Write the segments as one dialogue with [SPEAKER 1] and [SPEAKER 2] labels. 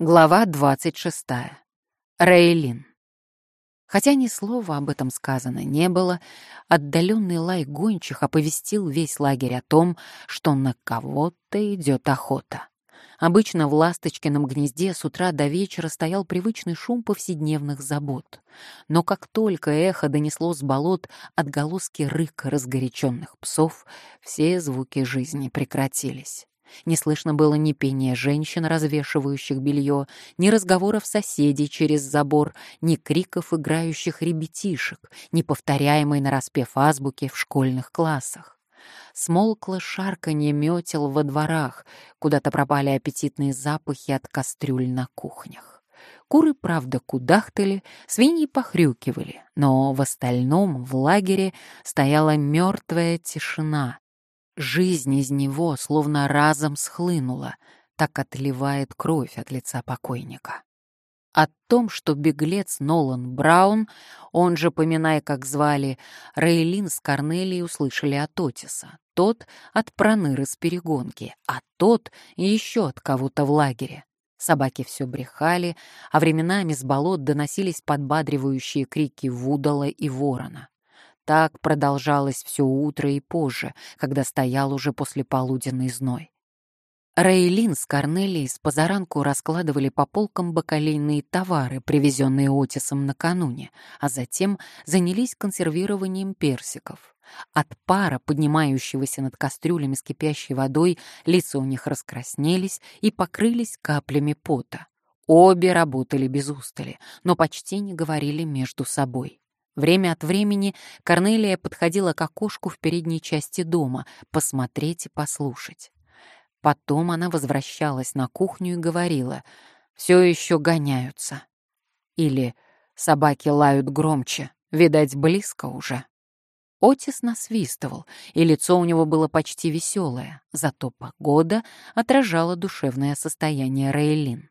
[SPEAKER 1] Глава 26. Рейлин. Хотя ни слова об этом сказано не было, отдаленный лай гончих оповестил весь лагерь о том, что на кого-то идет охота. Обычно в ласточкином гнезде с утра до вечера стоял привычный шум повседневных забот. Но как только эхо донесло с болот отголоски рыка разгоряченных псов, все звуки жизни прекратились. Не слышно было ни пения женщин, развешивающих белье, ни разговоров соседей через забор, ни криков играющих ребятишек, ни повторяемой нараспев азбуки в школьных классах. Смолкло шарканье метел во дворах, куда-то пропали аппетитные запахи от кастрюль на кухнях. Куры, правда, кудахтали, свиньи похрюкивали, но в остальном в лагере стояла мертвая тишина, Жизнь из него словно разом схлынула, так отливает кровь от лица покойника. О том, что беглец Нолан Браун, он же, поминай, как звали, Рейлин с Корнелией услышали от Отиса, тот — от Проныры с перегонки, а тот — еще от кого-то в лагере. Собаки все брехали, а временами с болот доносились подбадривающие крики Вудала и Ворона. Так продолжалось все утро и позже, когда стоял уже после полуденный зной. Рейлин с Корнелией с позаранку раскладывали по полкам бакалейные товары, привезенные Отисом накануне, а затем занялись консервированием персиков. От пара, поднимающегося над кастрюлями с кипящей водой, лица у них раскраснелись и покрылись каплями пота. Обе работали без устали, но почти не говорили между собой. Время от времени Корнелия подходила к окошку в передней части дома, посмотреть и послушать. Потом она возвращалась на кухню и говорила «Все еще гоняются». Или «Собаки лают громче, видать, близко уже». Отис насвистывал, и лицо у него было почти веселое, зато погода отражала душевное состояние Рейлин.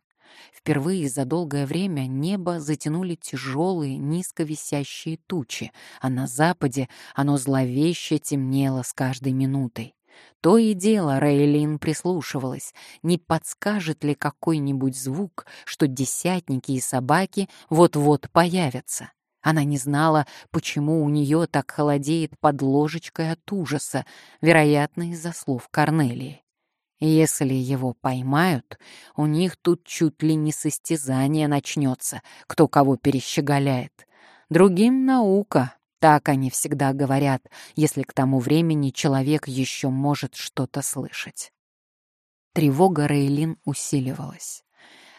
[SPEAKER 1] Впервые за долгое время небо затянули тяжелые, низко висящие тучи, а на западе оно зловеще темнело с каждой минутой. То и дело Рейлин прислушивалась, не подскажет ли какой-нибудь звук, что десятники и собаки вот-вот появятся. Она не знала, почему у нее так холодеет под ложечкой от ужаса, вероятно, из-за слов Корнелии. Если его поймают, у них тут чуть ли не состязание начнется, кто кого перещеголяет. Другим наука, так они всегда говорят, если к тому времени человек еще может что-то слышать. Тревога Рейлин усиливалась.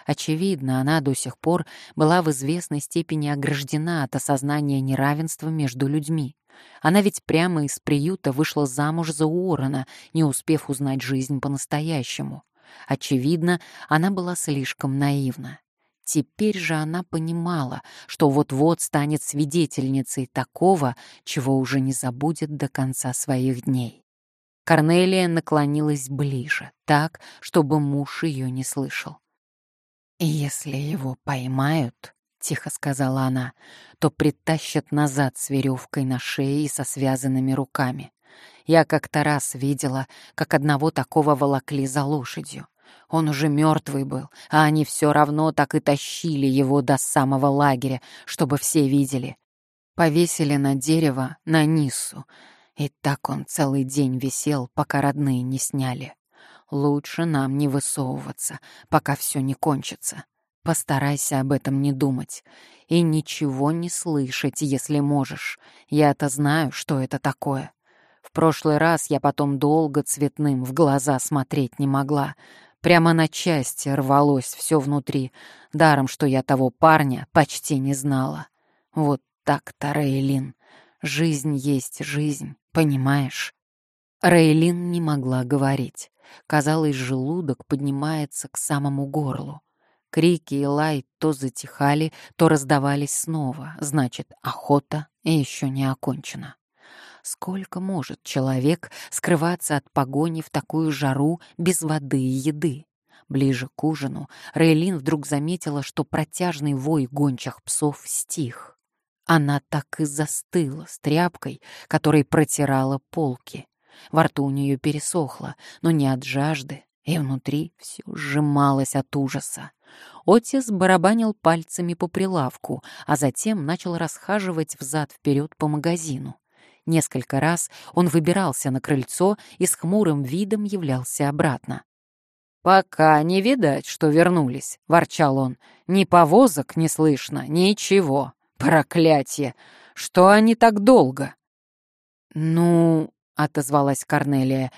[SPEAKER 1] Очевидно, она до сих пор была в известной степени ограждена от осознания неравенства между людьми. Она ведь прямо из приюта вышла замуж за Уоррена, не успев узнать жизнь по-настоящему. Очевидно, она была слишком наивна. Теперь же она понимала, что вот-вот станет свидетельницей такого, чего уже не забудет до конца своих дней. Корнелия наклонилась ближе, так, чтобы муж ее не слышал. «Если его поймают», — тихо сказала она, — то притащат назад с веревкой на шее и со связанными руками. Я как-то раз видела, как одного такого волокли за лошадью. Он уже мертвый был, а они все равно так и тащили его до самого лагеря, чтобы все видели. Повесили на дерево, на Ниссу, и так он целый день висел, пока родные не сняли. Лучше нам не высовываться, пока все не кончится. Постарайся об этом не думать и ничего не слышать, если можешь. Я-то знаю, что это такое. В прошлый раз я потом долго цветным в глаза смотреть не могла. Прямо на части рвалось все внутри, даром, что я того парня почти не знала. Вот так-то, Рейлин. Жизнь есть жизнь, понимаешь? Рейлин не могла говорить. Казалось, желудок поднимается к самому горлу. Крики и лай то затихали, то раздавались снова. Значит, охота еще не окончена. Сколько может человек скрываться от погони в такую жару без воды и еды? Ближе к ужину Рейлин вдруг заметила, что протяжный вой гончих псов стих. Она так и застыла с тряпкой, которой протирала полки. Во рту у нее пересохло, но не от жажды, и внутри все сжималось от ужаса. Отис барабанил пальцами по прилавку, а затем начал расхаживать взад-вперед по магазину. Несколько раз он выбирался на крыльцо и с хмурым видом являлся обратно. «Пока не видать, что вернулись», — ворчал он. «Ни повозок не слышно, ничего. Проклятье! Что они так долго?» «Ну...» — отозвалась Корнелия.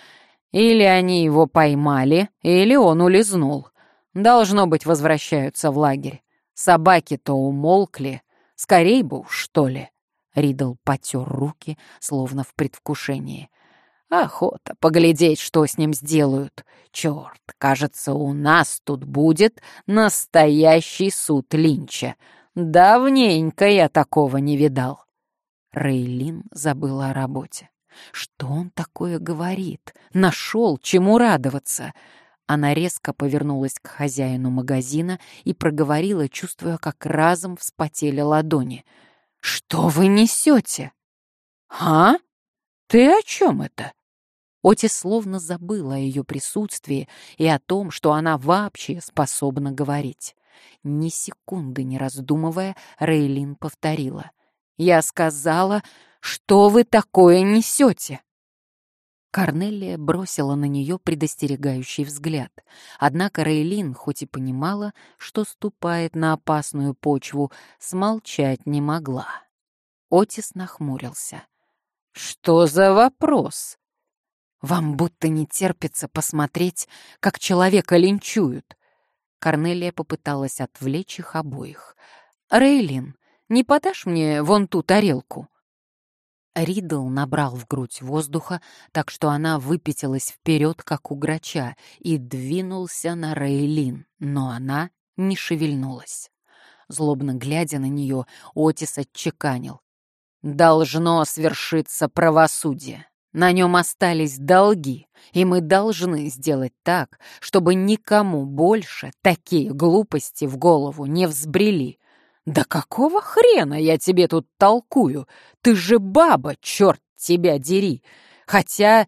[SPEAKER 1] «Или они его поймали, или он улизнул. Должно быть, возвращаются в лагерь. Собаки-то умолкли. Скорей бы уж, что ли». Ридл потер руки, словно в предвкушении. Охота поглядеть, что с ним сделают. Черт, кажется, у нас тут будет настоящий суд Линча. Давненько я такого не видал. Рейлин забыла о работе. Что он такое говорит? Нашел, чему радоваться. Она резко повернулась к хозяину магазина и проговорила, чувствуя, как разом вспотели ладони. «Что вы несете?» «А? Ты о чем это?» Отис словно забыла о ее присутствии и о том, что она вообще способна говорить. Ни секунды не раздумывая, Рейлин повторила. «Я сказала, что вы такое несете?» Корнелия бросила на нее предостерегающий взгляд. Однако Рейлин, хоть и понимала, что ступает на опасную почву, смолчать не могла. Отис нахмурился. «Что за вопрос?» Вам будто не терпится посмотреть, как человека линчуют. Корнелия попыталась отвлечь их обоих. «Рейлин, не подашь мне вон ту тарелку?» Ридл набрал в грудь воздуха, так что она выпятилась вперед, как у грача, и двинулся на Рейлин, но она не шевельнулась. Злобно глядя на нее, Отис отчеканил. «Должно свершиться правосудие. На нем остались долги, и мы должны сделать так, чтобы никому больше такие глупости в голову не взбрели. Да какого хрена я тебе тут толкую? Ты же баба, черт тебя дери! Хотя,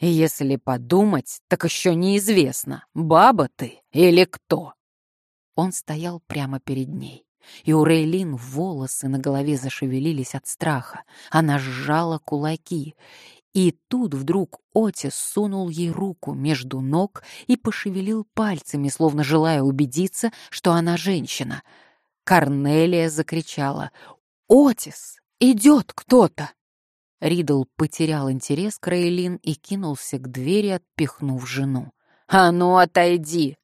[SPEAKER 1] если подумать, так еще неизвестно, баба ты или кто. Он стоял прямо перед ней. И у Рейлин волосы на голове зашевелились от страха. Она сжала кулаки, и тут вдруг Отис сунул ей руку между ног и пошевелил пальцами, словно желая убедиться, что она женщина. Корнелия закричала «Отис! Идет кто-то!» Ридл потерял интерес к Рейлин и кинулся к двери, отпихнув жену. «А ну, отойди!»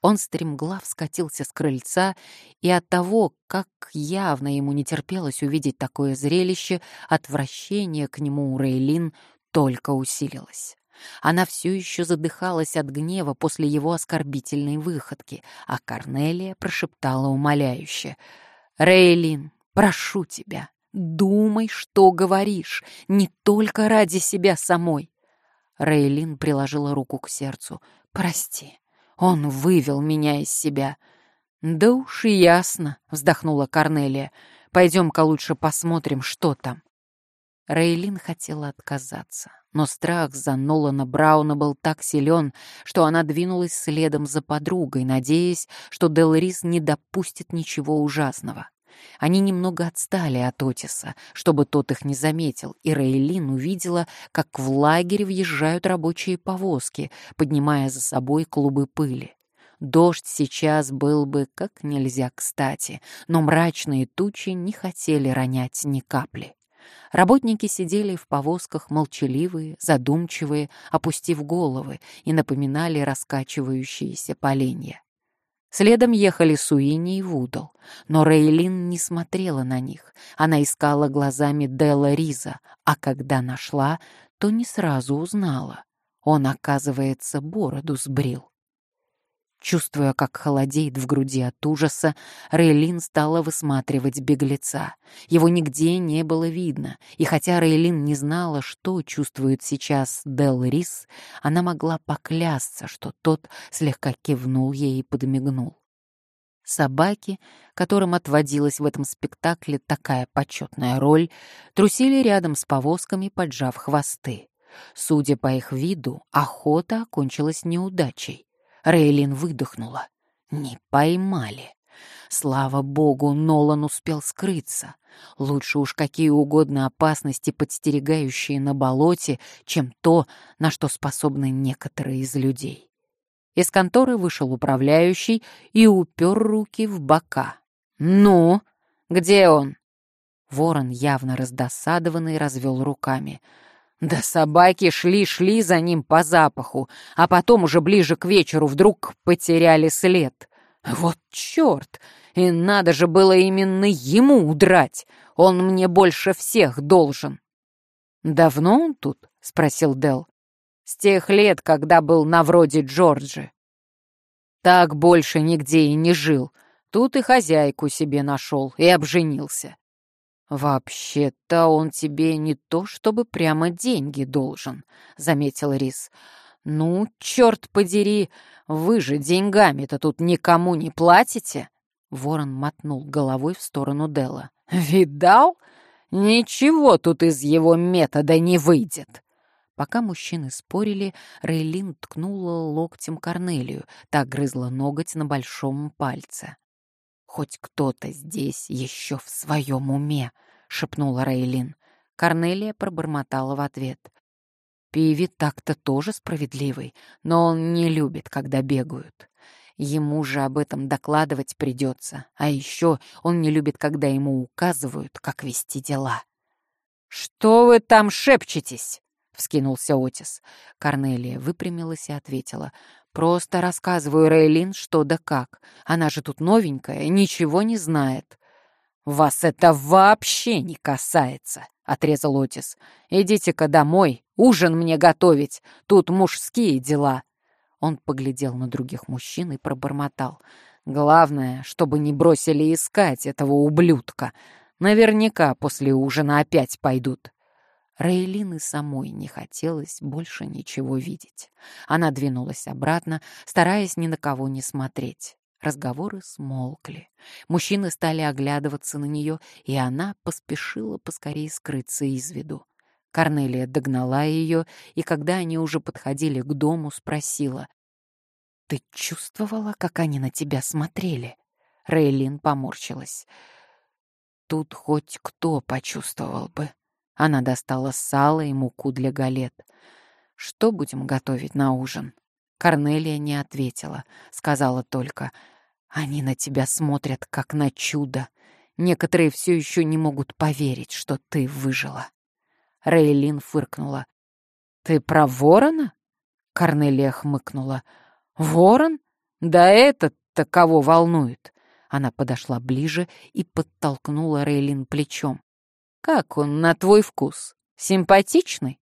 [SPEAKER 1] Он стремглав скатился с крыльца, и от того, как явно ему не терпелось увидеть такое зрелище, отвращение к нему у Рейлин только усилилось. Она все еще задыхалась от гнева после его оскорбительной выходки, а Корнелия прошептала умоляюще. «Рейлин, прошу тебя, думай, что говоришь, не только ради себя самой». Рейлин приложила руку к сердцу. «Прости, он вывел меня из себя. Да уж и ясно, вздохнула Корнелия. Пойдем-ка лучше посмотрим, что там. Рейлин хотела отказаться, но страх за Нолана Брауна был так силен, что она двинулась следом за подругой, надеясь, что Делрис не допустит ничего ужасного. Они немного отстали от Отиса, чтобы тот их не заметил, и Рейлин увидела, как в лагерь въезжают рабочие повозки, поднимая за собой клубы пыли. Дождь сейчас был бы как нельзя кстати, но мрачные тучи не хотели ронять ни капли. Работники сидели в повозках молчаливые, задумчивые, опустив головы и напоминали раскачивающиеся поленья. Следом ехали Суини и Вудл, но Рейлин не смотрела на них. Она искала глазами Делла Риза, а когда нашла, то не сразу узнала. Он, оказывается, бороду сбрил. Чувствуя, как холодеет в груди от ужаса, Рейлин стала высматривать беглеца. Его нигде не было видно, и хотя Рейлин не знала, что чувствует сейчас Дел Рис, она могла поклясться, что тот слегка кивнул ей и подмигнул. Собаки, которым отводилась в этом спектакле такая почетная роль, трусили рядом с повозками, поджав хвосты. Судя по их виду, охота окончилась неудачей. Рейлин выдохнула. Не поймали. Слава богу, Нолан успел скрыться. Лучше уж какие угодно опасности, подстерегающие на болоте, чем то, на что способны некоторые из людей. Из конторы вышел управляющий и упер руки в бока. «Ну, где он?» Ворон, явно раздосадованный, развел руками. Да собаки шли-шли за ним по запаху, а потом уже ближе к вечеру вдруг потеряли след. Вот черт! И надо же было именно ему удрать. Он мне больше всех должен. «Давно он тут?» — спросил Дел. «С тех лет, когда был на вроде Джорджи. Так больше нигде и не жил. Тут и хозяйку себе нашел и обженился. «Вообще-то он тебе не то чтобы прямо деньги должен», — заметил Рис. «Ну, черт подери, вы же деньгами-то тут никому не платите?» Ворон мотнул головой в сторону Дела. «Видал? Ничего тут из его метода не выйдет!» Пока мужчины спорили, Рейлин ткнула локтем Корнелию, так грызла ноготь на большом пальце. «Хоть кто-то здесь еще в своем уме», — шепнула Рейлин. Корнелия пробормотала в ответ. «Пиви так-то тоже справедливый, но он не любит, когда бегают. Ему же об этом докладывать придется, а еще он не любит, когда ему указывают, как вести дела». «Что вы там шепчетесь?» — вскинулся Отис. Корнелия выпрямилась и ответила. Просто рассказываю Рейлин, что да как. Она же тут новенькая, ничего не знает. «Вас это вообще не касается», — отрезал Отис. «Идите-ка домой, ужин мне готовить, тут мужские дела». Он поглядел на других мужчин и пробормотал. «Главное, чтобы не бросили искать этого ублюдка. Наверняка после ужина опять пойдут». Рейлин самой не хотелось больше ничего видеть. Она двинулась обратно, стараясь ни на кого не смотреть. Разговоры смолкли. Мужчины стали оглядываться на нее, и она поспешила поскорее скрыться из виду. Корнелия догнала ее, и когда они уже подходили к дому, спросила. «Ты чувствовала, как они на тебя смотрели?» Рейлин поморщилась. «Тут хоть кто почувствовал бы», она достала сало и муку для галет. «Что будем готовить на ужин?» Корнелия не ответила, сказала только, «Они на тебя смотрят, как на чудо. Некоторые все еще не могут поверить, что ты выжила». Рейлин фыркнула. «Ты про ворона?» Корнелия хмыкнула. «Ворон? Да этот-то кого волнует?» Она подошла ближе и подтолкнула Рейлин плечом. Как он на твой вкус? Симпатичный?»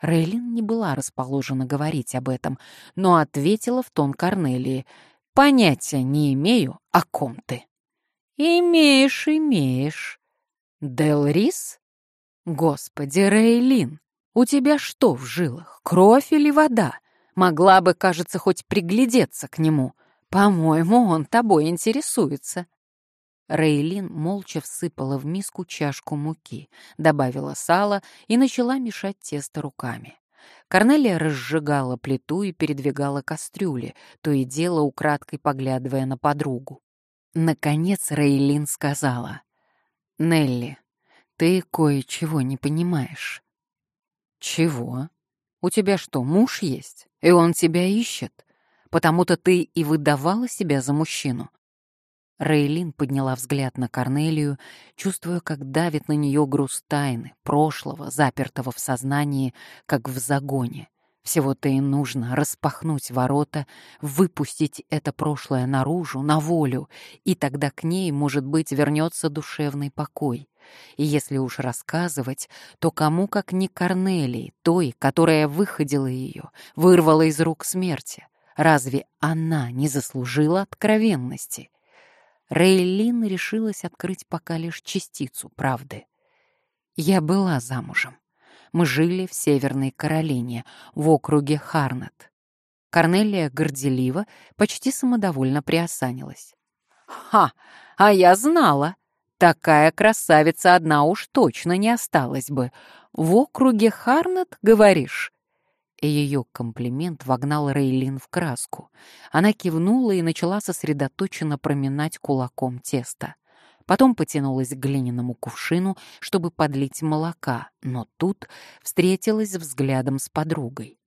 [SPEAKER 1] Рейлин не была расположена говорить об этом, но ответила в тон Корнелии. «Понятия не имею, о ком ты». «Имеешь, имеешь». «Дел Рис? Господи, Рейлин, у тебя что в жилах, кровь или вода? Могла бы, кажется, хоть приглядеться к нему. По-моему, он тобой интересуется». Рейлин молча всыпала в миску чашку муки, добавила сало и начала мешать тесто руками. Корнелия разжигала плиту и передвигала кастрюли, то и дело украдкой поглядывая на подругу. Наконец Рейлин сказала, «Нелли, ты кое-чего не понимаешь». «Чего? У тебя что, муж есть? И он тебя ищет? Потому-то ты и выдавала себя за мужчину?» Рейлин подняла взгляд на Корнелию, чувствуя, как давит на нее груз тайны, прошлого, запертого в сознании, как в загоне. Всего-то и нужно распахнуть ворота, выпустить это прошлое наружу, на волю, и тогда к ней, может быть, вернется душевный покой. И если уж рассказывать, то кому, как не Корнелии, той, которая выходила ее, вырвала из рук смерти? Разве она не заслужила откровенности? Рейлин решилась открыть пока лишь частицу правды. Я была замужем. Мы жили в Северной Каролине, в округе Харнет. Корнелия горделиво, почти самодовольно приосанилась. «Ха! А я знала! Такая красавица одна уж точно не осталась бы. В округе Харнет, говоришь?» И ее комплимент вогнал Рейлин в краску. Она кивнула и начала сосредоточенно проминать кулаком тесто. Потом потянулась к глиняному кувшину, чтобы подлить молока, но тут встретилась взглядом с подругой.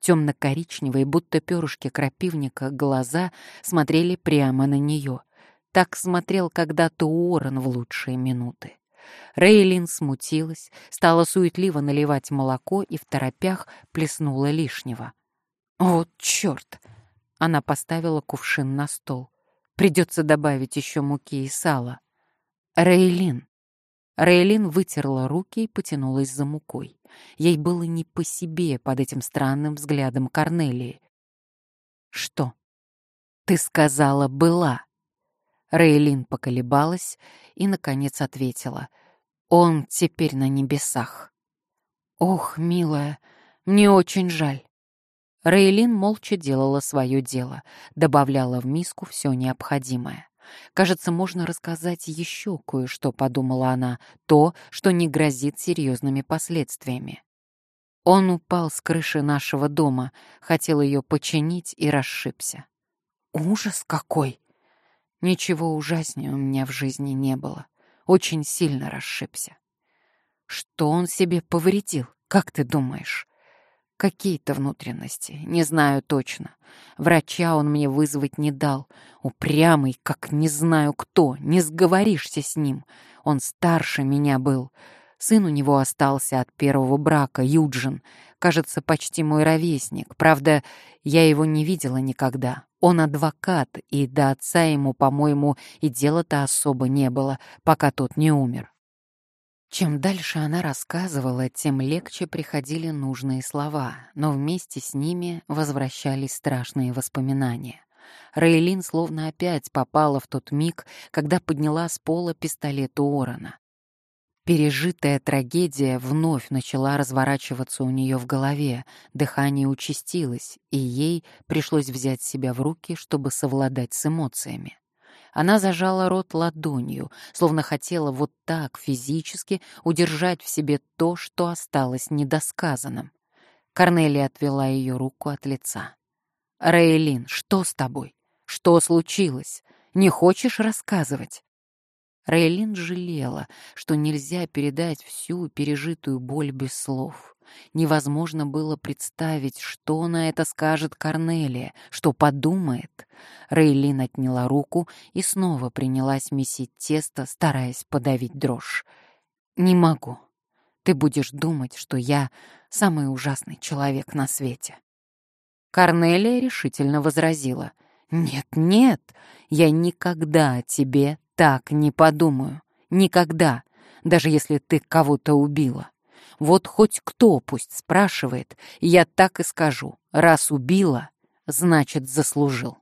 [SPEAKER 1] Темно-коричневые, будто перышки крапивника, глаза смотрели прямо на нее. Так смотрел когда-то Уоррен в лучшие минуты. Рейлин смутилась, стала суетливо наливать молоко и в торопях плеснула лишнего. «Вот черт!» Она поставила кувшин на стол. «Придется добавить еще муки и сала». «Рейлин!» Рейлин вытерла руки и потянулась за мукой. Ей было не по себе под этим странным взглядом Корнелии. «Что?» «Ты сказала «была». Рейлин поколебалась и, наконец, ответила. «Он теперь на небесах». «Ох, милая, мне очень жаль». Рейлин молча делала свое дело, добавляла в миску все необходимое. Кажется, можно рассказать еще кое-что, подумала она, то, что не грозит серьезными последствиями. Он упал с крыши нашего дома, хотел ее починить и расшибся. Ужас какой! Ничего ужаснее у меня в жизни не было. Очень сильно расшибся. Что он себе повредил, как ты думаешь? Какие-то внутренности, не знаю точно. Врача он мне вызвать не дал. Упрямый, как не знаю кто, не сговоришься с ним. Он старше меня был. Сын у него остался от первого брака, Юджин. Кажется, почти мой ровесник. Правда, я его не видела никогда. Он адвокат, и до отца ему, по-моему, и дела-то особо не было, пока тот не умер. Чем дальше она рассказывала, тем легче приходили нужные слова, но вместе с ними возвращались страшные воспоминания. Рейлин словно опять попала в тот миг, когда подняла с пола пистолет Уоррена. Пережитая трагедия вновь начала разворачиваться у нее в голове, дыхание участилось, и ей пришлось взять себя в руки, чтобы совладать с эмоциями. Она зажала рот ладонью, словно хотела вот так физически удержать в себе то, что осталось недосказанным. Корнелия отвела ее руку от лица. «Рейлин, что с тобой? Что случилось? Не хочешь рассказывать?» Рейлин жалела, что нельзя передать всю пережитую боль без слов. Невозможно было представить, что на это скажет Корнелия, что подумает. Рейлин отняла руку и снова принялась месить тесто, стараясь подавить дрожь. «Не могу. Ты будешь думать, что я самый ужасный человек на свете». Корнелия решительно возразила. «Нет, нет, я никогда о тебе так не подумаю. Никогда. Даже если ты кого-то убила. Вот хоть кто пусть спрашивает, я так и скажу. Раз убила, значит, заслужил.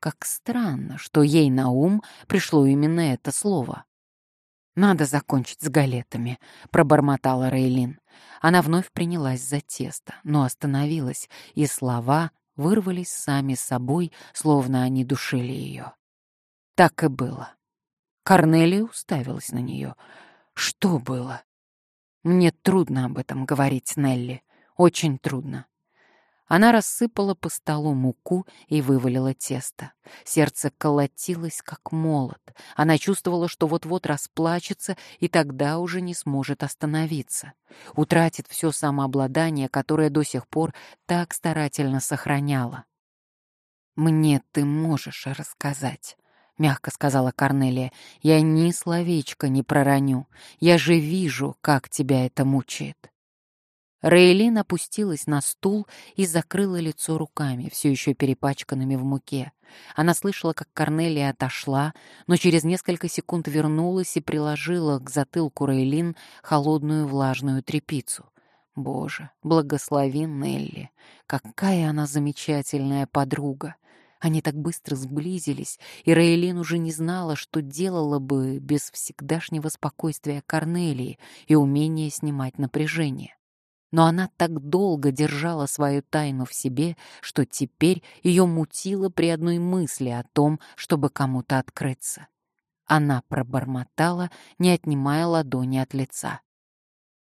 [SPEAKER 1] Как странно, что ей на ум пришло именно это слово. «Надо закончить с галетами», — пробормотала Рейлин. Она вновь принялась за тесто, но остановилась, и слова вырвались сами собой, словно они душили ее. Так и было. Корнелия уставилась на нее. Что было? Мне трудно об этом говорить, Нелли. Очень трудно. Она рассыпала по столу муку и вывалила тесто. Сердце колотилось, как молот. Она чувствовала, что вот-вот расплачется, и тогда уже не сможет остановиться. Утратит все самообладание, которое до сих пор так старательно сохраняла. «Мне ты можешь рассказать», — мягко сказала Корнелия. «Я ни словечко не пророню. Я же вижу, как тебя это мучает». Рейлин опустилась на стул и закрыла лицо руками, все еще перепачканными в муке. Она слышала, как Корнелия отошла, но через несколько секунд вернулась и приложила к затылку Рейлин холодную влажную тряпицу. Боже, благослови Нелли! Какая она замечательная подруга! Они так быстро сблизились, и Рейлин уже не знала, что делала бы без всегдашнего спокойствия Корнелии и умения снимать напряжение. Но она так долго держала свою тайну в себе, что теперь ее мутило при одной мысли о том, чтобы кому-то открыться. Она пробормотала, не отнимая ладони от лица.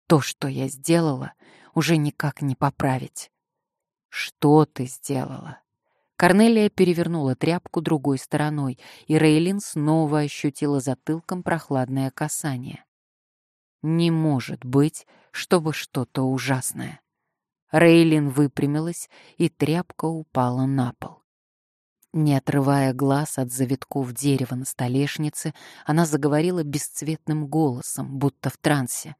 [SPEAKER 1] То, что я сделала, уже никак не поправить. Что ты сделала? Корнелия перевернула тряпку другой стороной, и Рейлин снова ощутила затылком прохладное касание. Не может быть, чтобы что-то ужасное. Рейлин выпрямилась, и тряпка упала на пол. Не отрывая глаз от завитков дерева на столешнице, она заговорила бесцветным голосом, будто в трансе.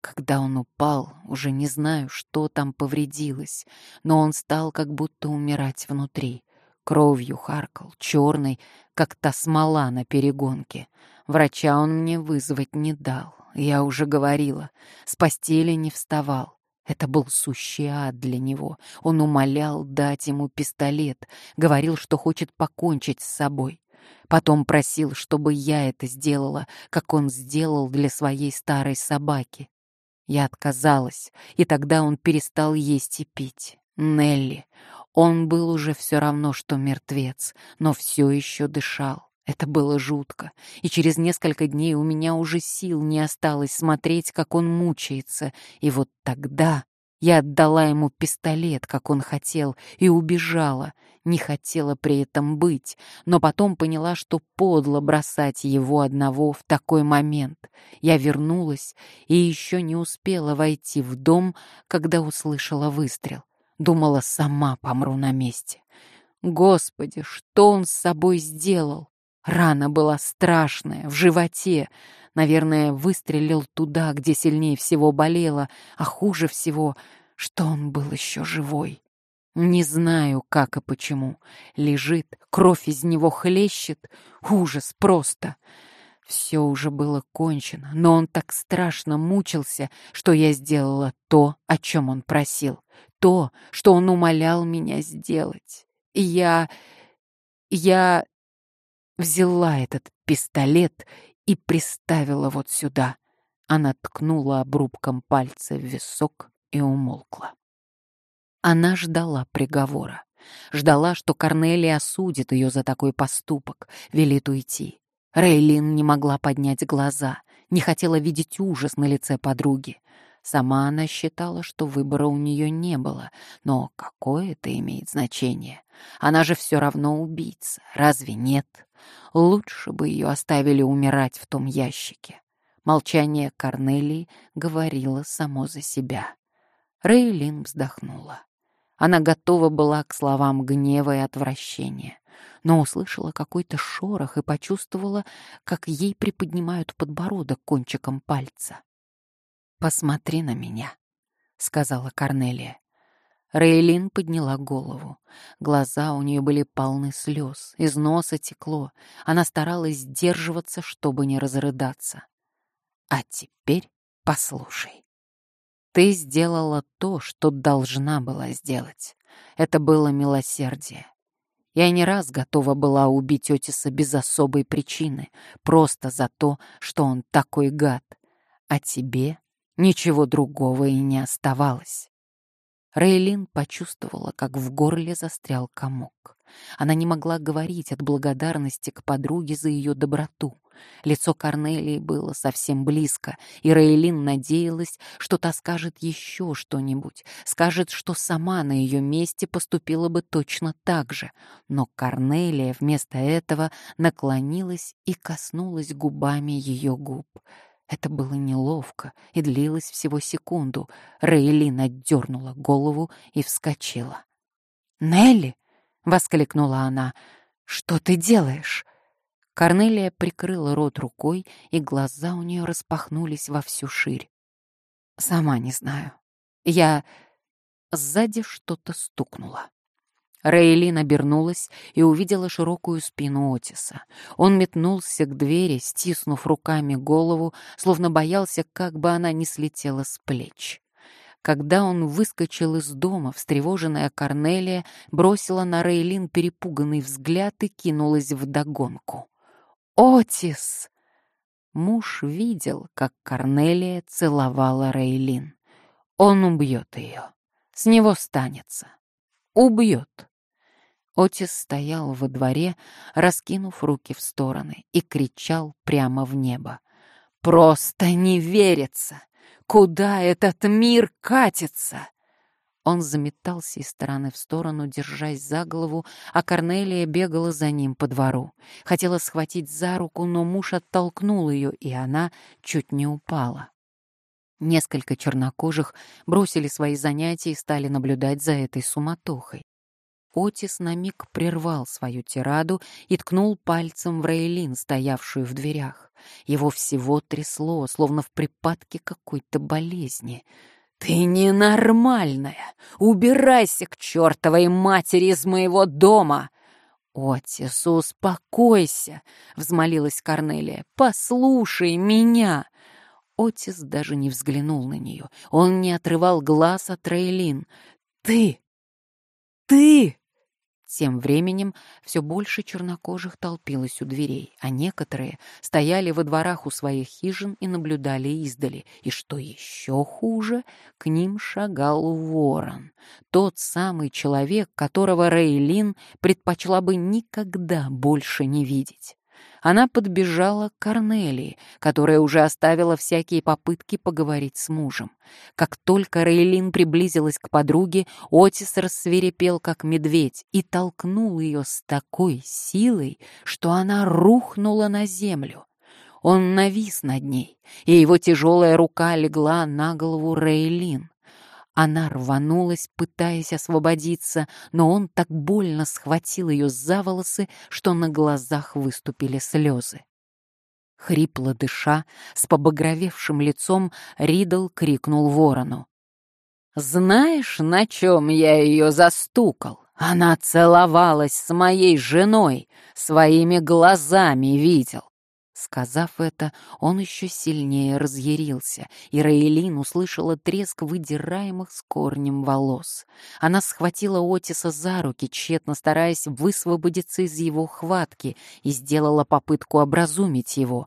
[SPEAKER 1] Когда он упал, уже не знаю, что там повредилось, но он стал как будто умирать внутри. Кровью харкал, черный, как та смола на перегонке. Врача он мне вызвать не дал. Я уже говорила, с постели не вставал. Это был сущий ад для него. Он умолял дать ему пистолет, говорил, что хочет покончить с собой. Потом просил, чтобы я это сделала, как он сделал для своей старой собаки. Я отказалась, и тогда он перестал есть и пить. Нелли. Он был уже все равно, что мертвец, но все еще дышал. Это было жутко, и через несколько дней у меня уже сил не осталось смотреть, как он мучается, и вот тогда я отдала ему пистолет, как он хотел, и убежала. Не хотела при этом быть, но потом поняла, что подло бросать его одного в такой момент. Я вернулась и еще не успела войти в дом, когда услышала выстрел. Думала, сама помру на месте. Господи, что он с собой сделал? Рана была страшная, в животе. Наверное, выстрелил туда, где сильнее всего болело, а хуже всего, что он был еще живой. Не знаю, как и почему. Лежит, кровь из него хлещет. Ужас просто. Все уже было кончено, но он так страшно мучился, что я сделала то, о чем он просил. То, что он умолял меня сделать. И я... я взяла этот пистолет и приставила вот сюда. Она ткнула обрубком пальца в висок и умолкла. Она ждала приговора. Ждала, что Корнелия осудит ее за такой поступок, велит уйти. Рейлин не могла поднять глаза, не хотела видеть ужас на лице подруги. Сама она считала, что выбора у нее не было, но какое это имеет значение? Она же все равно убийца, разве нет? Лучше бы ее оставили умирать в том ящике. Молчание Корнелии говорило само за себя. Рейлин вздохнула. Она готова была к словам гнева и отвращения, но услышала какой-то шорох и почувствовала, как ей приподнимают подбородок кончиком пальца. «Посмотри на меня», — сказала Корнелия. Рейлин подняла голову. Глаза у нее были полны слез, из носа текло. Она старалась сдерживаться, чтобы не разрыдаться. «А теперь послушай». Ты сделала то, что должна была сделать. Это было милосердие. Я не раз готова была убить Отиса без особой причины, просто за то, что он такой гад. А тебе ничего другого и не оставалось. Рейлин почувствовала, как в горле застрял комок. Она не могла говорить от благодарности к подруге за ее доброту. Лицо Корнелии было совсем близко, и Рейлин надеялась, что та скажет еще что-нибудь, скажет, что сама на ее месте поступила бы точно так же. Но Корнелия вместо этого наклонилась и коснулась губами ее губ. Это было неловко и длилось всего секунду. Рейлин отдернула голову и вскочила. «Нелли!» — воскликнула она. «Что ты делаешь?» Корнелия прикрыла рот рукой, и глаза у нее распахнулись во всю ширь. «Сама не знаю. Я...» Сзади что-то стукнуло. Рейлин обернулась и увидела широкую спину Отиса. Он метнулся к двери, стиснув руками голову, словно боялся, как бы она не слетела с плеч. Когда он выскочил из дома, встревоженная Корнелия бросила на Рейлин перепуганный взгляд и кинулась вдогонку. Отис!» Муж видел, как Корнелия целовала Рейлин. Он убьет ее. С него станется. Убьет. Отис стоял во дворе, раскинув руки в стороны, и кричал прямо в небо. «Просто не верится! куда этот мир катится?» Он заметался из стороны в сторону, держась за голову, а Корнелия бегала за ним по двору. Хотела схватить за руку, но муж оттолкнул ее, и она чуть не упала. Несколько чернокожих бросили свои занятия и стали наблюдать за этой суматохой. Отис на миг прервал свою тираду и ткнул пальцем в Рейлин, стоявшую в дверях. Его всего трясло, словно в припадке какой-то болезни — «Ты ненормальная! Убирайся к чертовой матери из моего дома!» «Отис, успокойся!» — взмолилась Корнелия. «Послушай меня!» Отис даже не взглянул на нее. Он не отрывал глаз от Рейлин. «Ты! Ты!» Тем временем все больше чернокожих толпилось у дверей, а некоторые стояли во дворах у своих хижин и наблюдали издали. И что еще хуже, к ним шагал ворон. Тот самый человек, которого Рейлин предпочла бы никогда больше не видеть она подбежала к Корнелии, которая уже оставила всякие попытки поговорить с мужем. Как только Рейлин приблизилась к подруге, Отис рассверепел, как медведь, и толкнул ее с такой силой, что она рухнула на землю. Он навис над ней, и его тяжелая рука легла на голову Рейлин. Она рванулась, пытаясь освободиться, но он так больно схватил ее за волосы, что на глазах выступили слезы. Хрипло дыша, с побагровевшим лицом, Ридл крикнул ворону. «Знаешь, на чем я ее застукал? Она целовалась с моей женой, своими глазами видел. Сказав это, он еще сильнее разъярился, и Раэлин услышала треск выдираемых с корнем волос. Она схватила Отиса за руки, тщетно стараясь высвободиться из его хватки, и сделала попытку образумить его.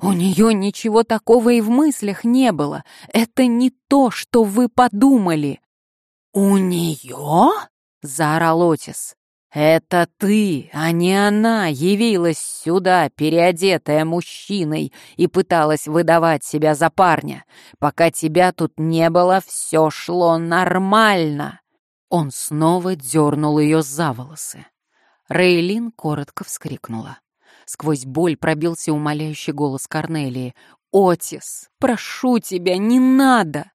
[SPEAKER 1] «У нее ничего такого и в мыслях не было. Это не то, что вы подумали». «У нее?» — заорал Отис. «Это ты, а не она, явилась сюда, переодетая мужчиной, и пыталась выдавать себя за парня. Пока тебя тут не было, все шло нормально». Он снова дернул ее за волосы. Рейлин коротко вскрикнула. Сквозь боль пробился умоляющий голос Корнелии. «Отис, прошу тебя, не надо!»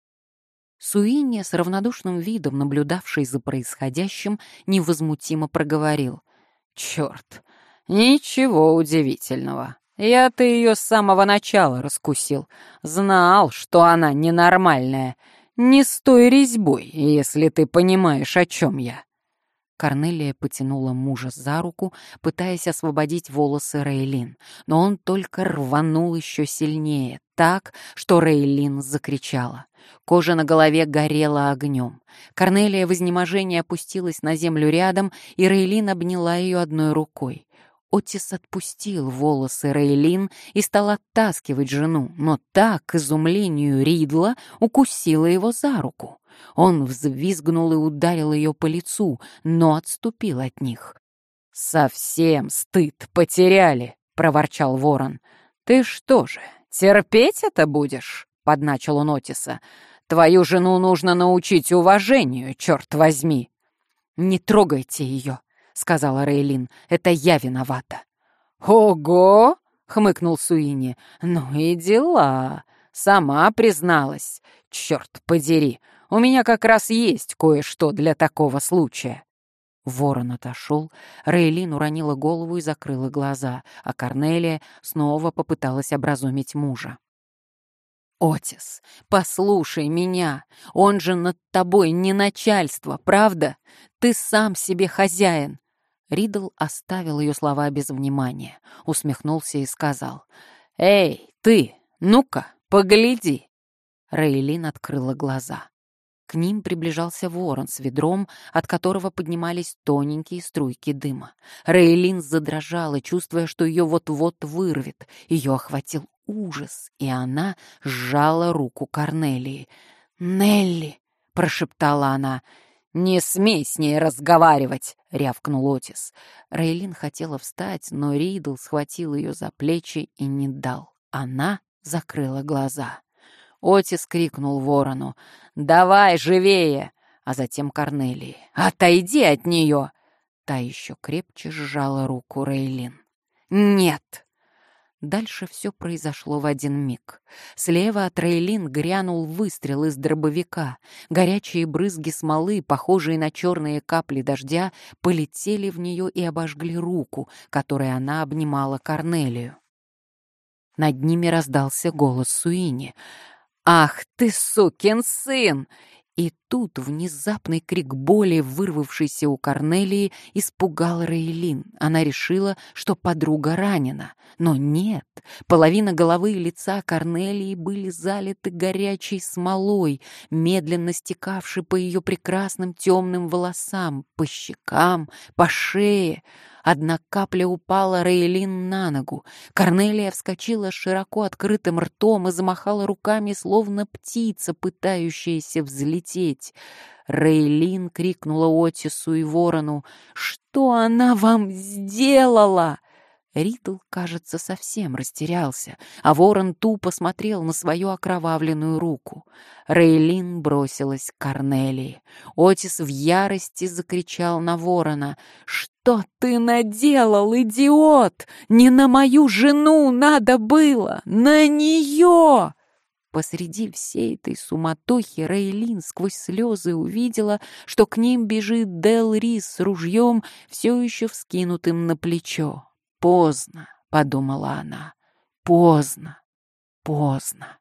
[SPEAKER 1] Суини с равнодушным видом, наблюдавший за происходящим, невозмутимо проговорил. «Черт, ничего удивительного. Я-то ее с самого начала раскусил. Знал, что она ненормальная. Не стой резьбой, если ты понимаешь, о чем я». Корнелия потянула мужа за руку, пытаясь освободить волосы Рейлин, но он только рванул еще сильнее, так, что Рейлин закричала. Кожа на голове горела огнем. Корнелия в изнеможении опустилась на землю рядом, и Рейлин обняла ее одной рукой. Отис отпустил волосы Рейлин и стал оттаскивать жену, но так, к изумлению Ридла, укусила его за руку. Он взвизгнул и ударил ее по лицу, но отступил от них. «Совсем стыд потеряли!» — проворчал ворон. «Ты что же, терпеть это будешь?» — подначил он Отиса. «Твою жену нужно научить уважению, черт возьми!» «Не трогайте ее!» — сказала Рейлин. «Это я виновата». «Ого!» — хмыкнул Суини. «Ну и дела. Сама призналась. Черт подери, у меня как раз есть кое-что для такого случая». Ворон отошел, Рейлин уронила голову и закрыла глаза, а Корнелия снова попыталась образумить мужа. «Отис, послушай меня, он же над тобой не начальство, правда? Ты сам себе хозяин». Ридл оставил ее слова без внимания, усмехнулся и сказал, «Эй, ты, ну-ка, погляди!» Рейлин открыла глаза. К ним приближался ворон с ведром, от которого поднимались тоненькие струйки дыма. Рейлин задрожала, чувствуя, что ее вот-вот вырвет. Ее охватил ужас, и она сжала руку Корнелии. «Нелли!» — прошептала она. «Не смей с ней разговаривать!» — рявкнул Отис. Рейлин хотела встать, но Ридл схватил ее за плечи и не дал. Она закрыла глаза. Отис крикнул ворону. «Давай, живее!» А затем Корнелии. «Отойди от нее!» Та еще крепче сжала руку Рейлин. «Нет!» Дальше все произошло в один миг. Слева от Рейлин грянул выстрел из дробовика. Горячие брызги смолы, похожие на черные капли дождя, полетели в нее и обожгли руку, которой она обнимала Корнелию. Над ними раздался голос Суини. «Ах ты, сукин сын!» И тут внезапный крик боли, вырвавшийся у Корнелии, испугал Рейлин. Она решила, что подруга ранена. Но нет, половина головы и лица Корнелии были залиты горячей смолой, медленно стекавшей по ее прекрасным темным волосам, по щекам, по шее. Одна капля упала Рейлин на ногу. Корнелия вскочила широко открытым ртом и замахала руками, словно птица, пытающаяся взлететь. Рейлин крикнула Отису и Ворону. «Что она вам сделала?» Ритл, кажется, совсем растерялся, а ворон тупо смотрел на свою окровавленную руку. Рейлин бросилась к Корнелии. Отис в ярости закричал на ворона. «Что ты наделал, идиот? Не на мою жену надо было! На нее!» Посреди всей этой суматохи Рейлин сквозь слезы увидела, что к ним бежит Дел Рис с ружьем, все еще вскинутым на плечо. «Поздно», — подумала она, — «поздно, поздно».